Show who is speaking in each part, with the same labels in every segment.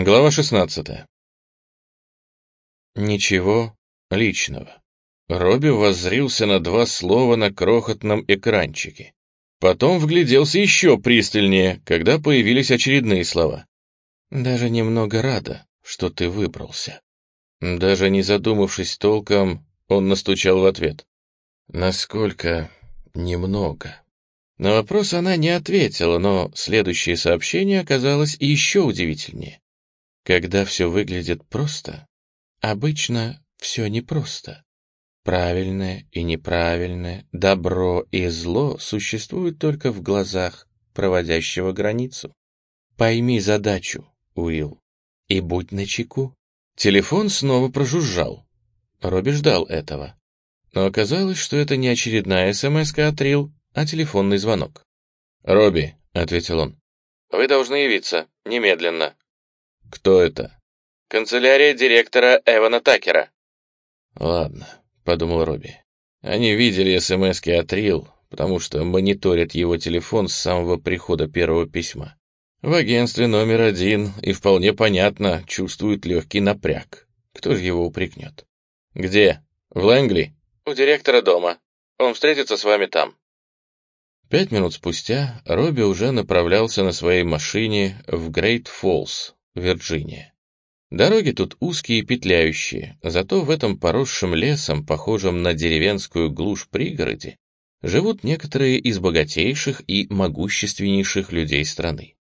Speaker 1: Глава 16. Ничего личного. Робби воззрился на два слова на крохотном экранчике. Потом вгляделся еще пристальнее, когда появились очередные слова. «Даже немного рада, что ты выбрался». Даже не задумавшись толком, он настучал в ответ. «Насколько немного?» На вопрос она не ответила, но следующее сообщение оказалось еще удивительнее. Когда все выглядит просто, обычно все непросто. Правильное и неправильное, добро и зло существуют только в глазах проводящего границу. Пойми задачу, Уилл, и будь начеку. Телефон снова прожужжал. Робби ждал этого. Но оказалось, что это не очередная смс от Рил, а телефонный звонок. «Робби», — ответил он, — «вы должны явиться, немедленно». «Кто это?» «Канцелярия директора Эвана Такера». «Ладно», — подумал Робби. «Они видели СМСки от Рил, потому что мониторят его телефон с самого прихода первого письма. В агентстве номер один, и вполне понятно, чувствуют легкий напряг. Кто же его упрекнет?» «Где? В Лэнгли?» «У директора дома. Он встретится с вами там». Пять минут спустя Робби уже направлялся на своей машине в Грейт Фоллс, Вирджиния. Дороги тут узкие и петляющие, зато в этом поросшем лесом, похожем на деревенскую глушь пригороде, живут некоторые из богатейших и могущественнейших людей страны.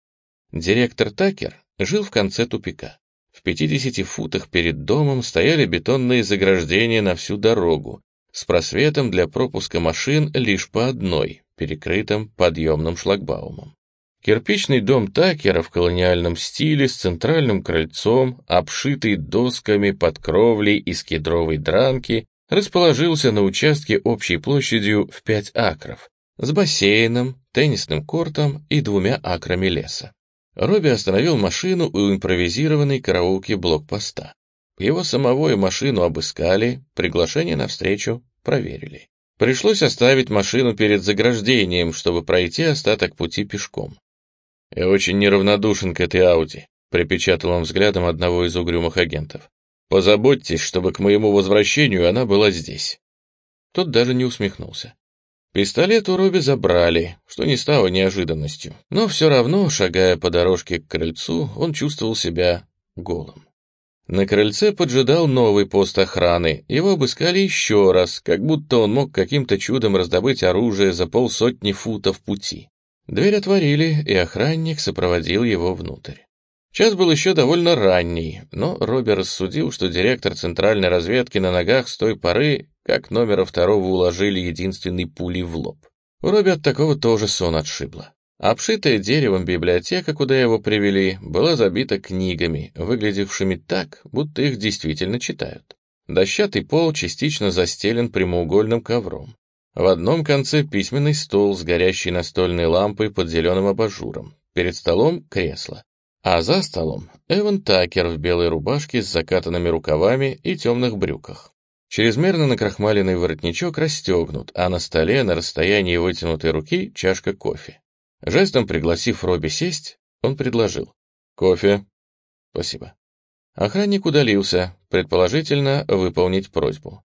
Speaker 1: Директор Такер жил в конце тупика. В 50 футах перед домом стояли бетонные заграждения на всю дорогу, с просветом для пропуска машин лишь по одной, перекрытым подъемным шлагбаумом. Кирпичный дом Такера в колониальном стиле с центральным крыльцом, обшитый досками под кровлей из кедровой дранки, расположился на участке общей площадью в 5 акров, с бассейном, теннисным кортом и двумя акрами леса. Робби остановил машину у импровизированной караулки блокпоста. Его самого и машину обыскали, приглашение на встречу проверили. Пришлось оставить машину перед заграждением, чтобы пройти остаток пути пешком. «Я очень неравнодушен к этой Ауди», — припечатал он взглядом одного из угрюмых агентов. «Позаботьтесь, чтобы к моему возвращению она была здесь». Тот даже не усмехнулся. Пистолет у Робби забрали, что не стало неожиданностью, но все равно, шагая по дорожке к крыльцу, он чувствовал себя голым. На крыльце поджидал новый пост охраны, его обыскали еще раз, как будто он мог каким-то чудом раздобыть оружие за полсотни футов пути. Дверь отворили, и охранник сопроводил его внутрь. Час был еще довольно ранний, но Робби рассудил, что директор центральной разведки на ногах с той поры, как номера второго уложили единственной пулей в лоб. У Робби от такого тоже сон отшибло. Обшитая деревом библиотека, куда его привели, была забита книгами, выглядевшими так, будто их действительно читают. Дощатый пол частично застелен прямоугольным ковром. В одном конце письменный стол с горящей настольной лампой под зеленым абажуром. Перед столом кресло. А за столом Эван Такер в белой рубашке с закатанными рукавами и темных брюках. Чрезмерно накрахмаленный воротничок расстегнут, а на столе на расстоянии вытянутой руки чашка кофе. Жестом пригласив Робби сесть, он предложил. «Кофе?» «Спасибо». Охранник удалился, предположительно выполнить просьбу.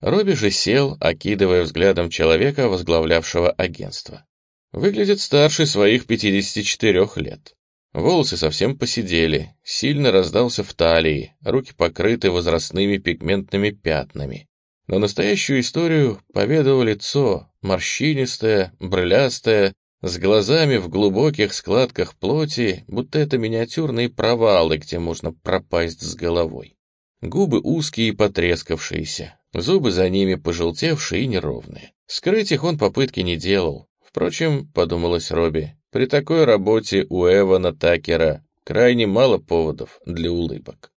Speaker 1: Робби же сел, окидывая взглядом человека, возглавлявшего агентство. Выглядит старше своих 54 лет. Волосы совсем посидели, сильно раздался в талии, руки покрыты возрастными пигментными пятнами. Но настоящую историю поведало лицо, морщинистое, брылястое, с глазами в глубоких складках плоти, будто это миниатюрные провалы, где можно пропасть с головой. Губы узкие и потрескавшиеся, Зубы за ними пожелтевшие и неровные. Скрыть их он попытки не делал. Впрочем, подумалось Робби, при такой работе у Эвана Такера крайне мало поводов для улыбок.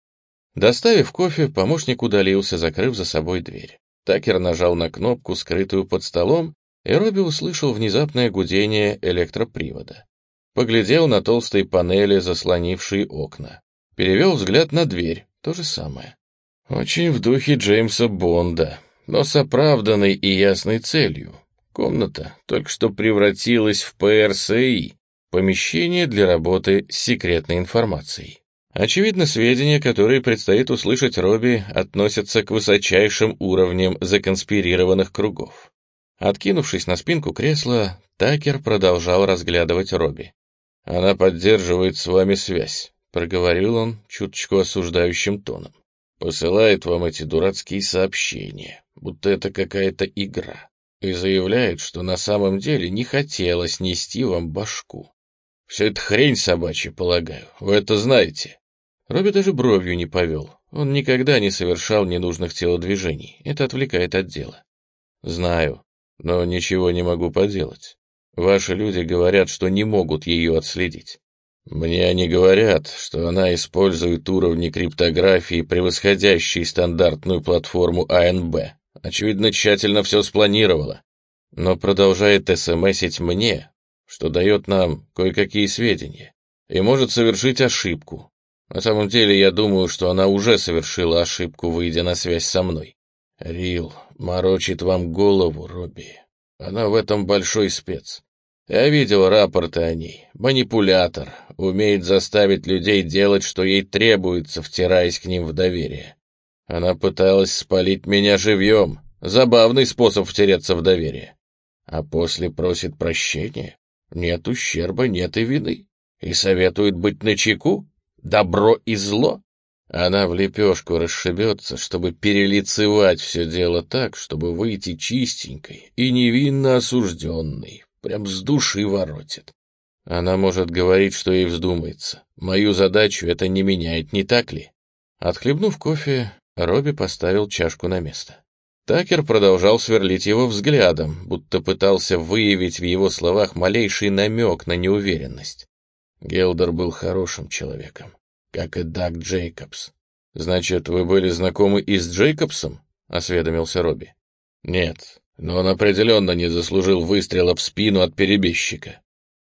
Speaker 1: Доставив кофе, помощник удалился, закрыв за собой дверь. Такер нажал на кнопку, скрытую под столом, и Робби услышал внезапное гудение электропривода. Поглядел на толстые панели, заслонившие окна. Перевел взгляд на дверь, то же самое. Очень в духе Джеймса Бонда, но с оправданной и ясной целью. Комната только что превратилась в ПРСИ, помещение для работы с секретной информацией. Очевидно, сведения, которые предстоит услышать Робби, относятся к высочайшим уровням законспирированных кругов. Откинувшись на спинку кресла, Такер продолжал разглядывать Робби. «Она поддерживает с вами связь», — проговорил он чуточку осуждающим тоном. «Посылает вам эти дурацкие сообщения, будто это какая-то игра, и заявляет, что на самом деле не хотела снести вам башку. Все это хрень собачья, полагаю, вы это знаете». Робби даже бровью не повел. Он никогда не совершал ненужных телодвижений. Это отвлекает от дела. Знаю, но ничего не могу поделать. Ваши люди говорят, что не могут ее отследить. Мне они говорят, что она использует уровни криптографии, превосходящие стандартную платформу АНБ. Очевидно, тщательно все спланировала. Но продолжает смсить мне, что дает нам кое-какие сведения, и может совершить ошибку, на самом деле, я думаю, что она уже совершила ошибку, выйдя на связь со мной. Рил морочит вам голову, Робби. Она в этом большой спец. Я видел рапорты о ней. Манипулятор. Умеет заставить людей делать, что ей требуется, втираясь к ним в доверие. Она пыталась спалить меня живьем. Забавный способ втереться в доверие. А после просит прощения. Нет ущерба, нет и вины. И советует быть начеку добро и зло, она в лепешку расшибется, чтобы перелицевать все дело так, чтобы выйти чистенькой и невинно осужденной, прям с души воротит. Она может говорить, что ей вздумается. Мою задачу это не меняет, не так ли? Отхлебнув кофе, Робби поставил чашку на место. Такер продолжал сверлить его взглядом, будто пытался выявить в его словах малейший намек на неуверенность. Гелдер был хорошим человеком, как и Даг Джейкобс. «Значит, вы были знакомы и с Джейкобсом?» — осведомился Робби. «Нет, но он определенно не заслужил выстрела в спину от перебежчика».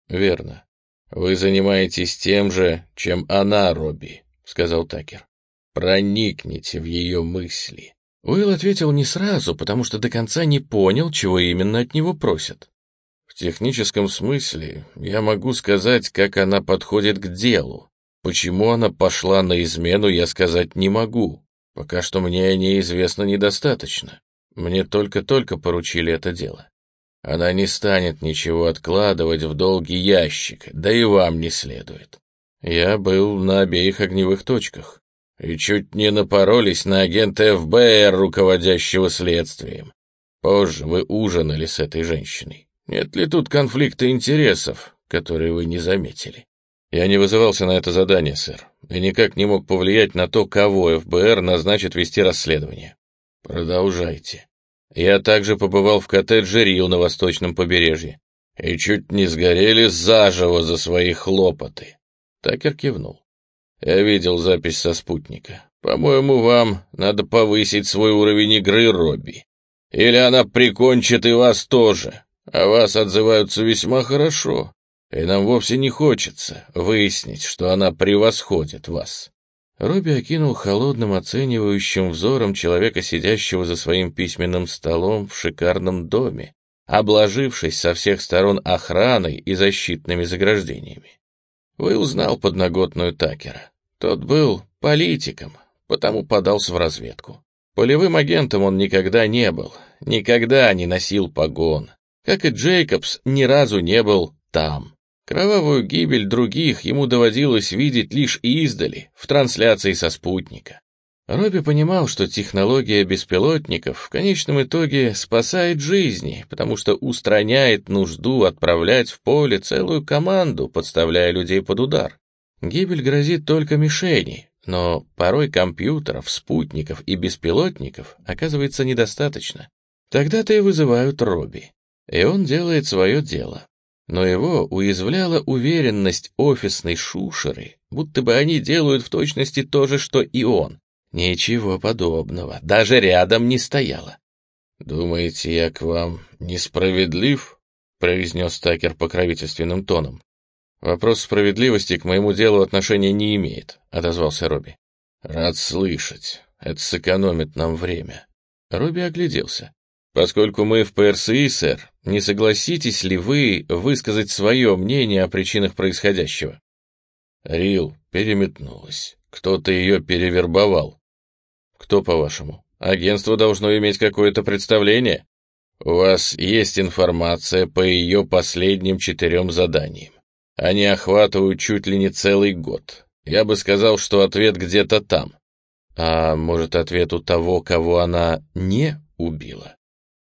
Speaker 1: «Верно. Вы занимаетесь тем же, чем она, Робби», — сказал Такер. «Проникните в ее мысли». Уилл ответил не сразу, потому что до конца не понял, чего именно от него просят техническом смысле я могу сказать, как она подходит к делу. Почему она пошла на измену, я сказать не могу. Пока что мне о ней известно недостаточно. Мне только-только поручили это дело. Она не станет ничего откладывать в долгий ящик, да и вам не следует. Я был на обеих огневых точках и чуть не напоролись на агента ФБР, руководящего следствием. Позже вы ужинали с этой женщиной. Нет ли тут конфликта интересов, которые вы не заметили? Я не вызывался на это задание, сэр, и никак не мог повлиять на то, кого ФБР назначит вести расследование. Продолжайте. Я также побывал в коттедже Рил на восточном побережье и чуть не сгорели заживо за свои хлопоты. Такер кивнул. Я видел запись со спутника. По-моему, вам надо повысить свой уровень игры, Робби. Или она прикончит и вас тоже. О вас отзываются весьма хорошо, и нам вовсе не хочется выяснить, что она превосходит вас». Робби окинул холодным оценивающим взором человека, сидящего за своим письменным столом в шикарном доме, обложившись со всех сторон охраной и защитными заграждениями. Вы узнал подноготную Такера. Тот был политиком, потому подался в разведку. Полевым агентом он никогда не был, никогда не носил погон, как и Джейкобс, ни разу не был там. Кровавую гибель других ему доводилось видеть лишь издали, в трансляции со спутника. Робби понимал, что технология беспилотников в конечном итоге спасает жизни, потому что устраняет нужду отправлять в поле целую команду, подставляя людей под удар. Гибель грозит только мишени, но порой компьютеров, спутников и беспилотников оказывается недостаточно. Тогда-то и вызывают Робби и он делает свое дело. Но его уязвляла уверенность офисной шушеры, будто бы они делают в точности то же, что и он. Ничего подобного, даже рядом не стояло. «Думаете, я к вам несправедлив?» — произнес Такер покровительственным тоном. «Вопрос справедливости к моему делу отношения не имеет», — отозвался Робби. «Рад слышать. Это сэкономит нам время». Робби огляделся. Поскольку мы в ПРСИ, сэр, не согласитесь ли вы высказать свое мнение о причинах происходящего? Рил переметнулась. Кто-то ее перевербовал. Кто, по-вашему? Агентство должно иметь какое-то представление. У вас есть информация по ее последним четырем заданиям. Они охватывают чуть ли не целый год. Я бы сказал, что ответ где-то там. А может, ответ у того, кого она не убила?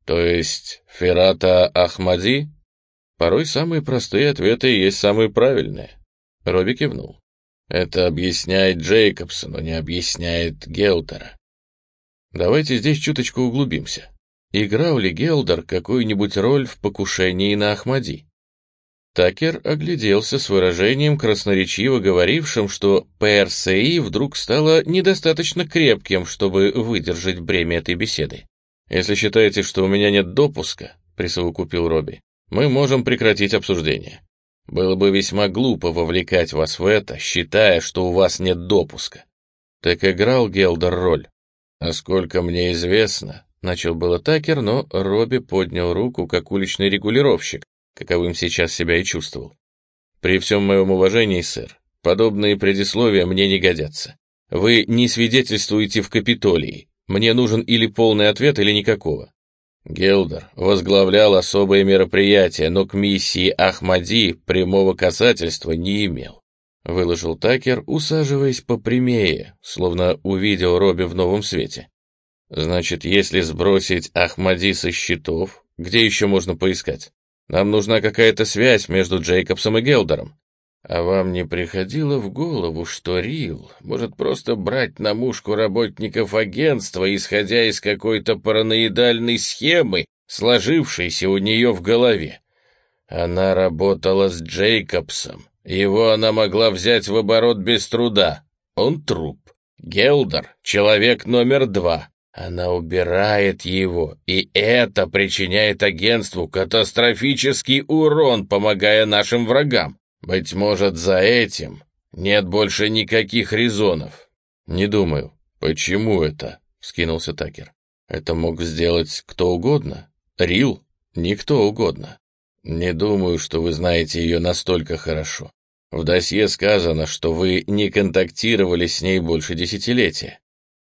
Speaker 1: То есть Ферата Ахмади? Порой самые простые ответы и есть самые правильные. Робби кивнул. Это объясняет Джейкобса, но не объясняет Гелдера. Давайте здесь чуточку углубимся. Играл ли Гелдер какую-нибудь роль в покушении на Ахмади? Такер огляделся с выражением, красноречиво говорившим, что ПРСИ вдруг стало недостаточно крепким, чтобы выдержать бремя этой беседы. «Если считаете, что у меня нет допуска», — присовокупил Робби, мы можем прекратить обсуждение. Было бы весьма глупо вовлекать вас в это, считая, что у вас нет допуска. Так играл Гелдер роль. Насколько мне известно, начал было Такер, но Робби поднял руку, как уличный регулировщик, каковым сейчас себя и чувствовал. При всем моем уважении, сэр, подобные предисловия мне не годятся. Вы не свидетельствуете в Капитолии. Мне нужен или полный ответ, или никакого. Гелдер возглавлял особое мероприятие, но к миссии Ахмади прямого касательства не имел. Выложил Такер, усаживаясь попрямее, словно увидел Робби в новом свете. Значит, если сбросить Ахмади со счетов, где еще можно поискать? Нам нужна какая-то связь между Джейкобсом и Гелдером. А вам не приходило в голову, что Рил может просто брать на мушку работников агентства, исходя из какой-то параноидальной схемы, сложившейся у нее в голове? Она работала с Джейкобсом. Его она могла взять в оборот без труда. Он труп. Гелдер — человек номер два. Она убирает его, и это причиняет агентству катастрофический урон, помогая нашим врагам. Быть может, за этим нет больше никаких резонов. Не думаю. Почему это? Вскинулся Такер. Это мог сделать кто угодно. Рил? Никто угодно. Не думаю, что вы знаете ее настолько хорошо. В досье сказано, что вы не контактировали с ней больше десятилетия.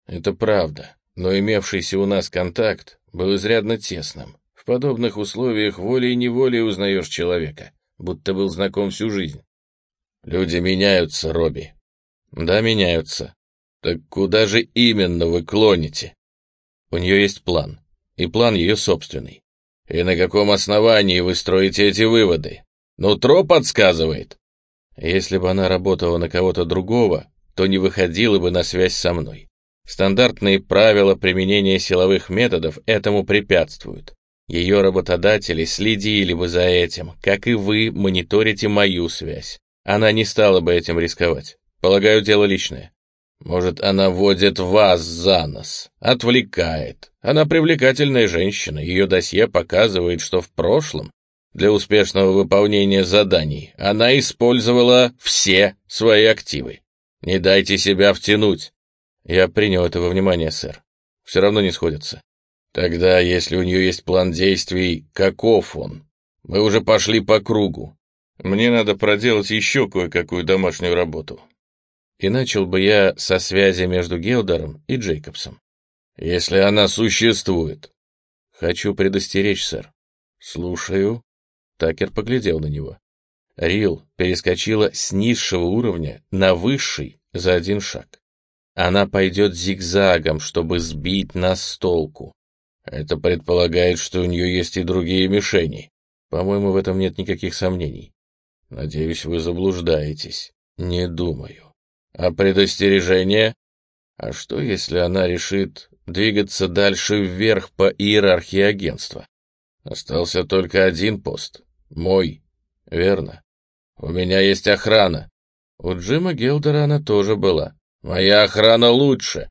Speaker 1: Это правда, но имевшийся у нас контакт был изрядно тесным. В подобных условиях волей-неволей узнаешь человека будто был знаком всю жизнь. Люди меняются, Робби. Да, меняются. Так куда же именно вы клоните? У нее есть план, и план ее собственный. И на каком основании вы строите эти выводы? Нутро подсказывает. Если бы она работала на кого-то другого, то не выходила бы на связь со мной. Стандартные правила применения силовых методов этому препятствуют. Ее работодатели следили бы за этим, как и вы мониторите мою связь. Она не стала бы этим рисковать. Полагаю, дело личное. Может, она водит вас за нос, отвлекает. Она привлекательная женщина, ее досье показывает, что в прошлом для успешного выполнения заданий она использовала все свои активы. Не дайте себя втянуть. Я принял это во внимание, сэр. Все равно не сходится. Тогда, если у нее есть план действий, каков он? Мы уже пошли по кругу. Мне надо проделать еще кое-какую домашнюю работу. И начал бы я со связи между Гелдером и Джейкобсом. Если она существует. Хочу предостеречь, сэр. Слушаю. Такер поглядел на него. Рил перескочила с низшего уровня на высший за один шаг. Она пойдет зигзагом, чтобы сбить нас с толку. Это предполагает, что у нее есть и другие мишени. По-моему, в этом нет никаких сомнений. Надеюсь, вы заблуждаетесь. Не думаю. А предостережение? А что, если она решит двигаться дальше вверх по иерархии агентства? Остался только один пост. Мой. Верно. У меня есть охрана. У Джима Гелдера она тоже была. Моя охрана лучше.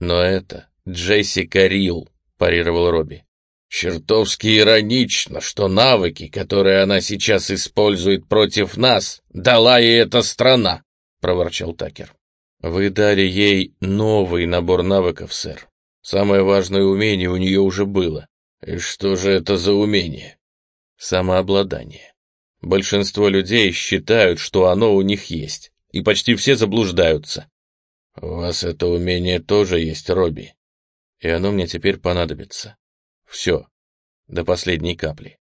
Speaker 1: Но это Джессика Рилл. — парировал Робби. «Чертовски иронично, что навыки, которые она сейчас использует против нас, дала ей эта страна», — проворчал Такер. «Вы дали ей новый набор навыков, сэр. Самое важное умение у нее уже было. И что же это за умение?» «Самообладание. Большинство людей считают, что оно у них есть, и почти все заблуждаются. У вас это умение тоже есть, Робби. И оно мне теперь понадобится. Все, до последней капли.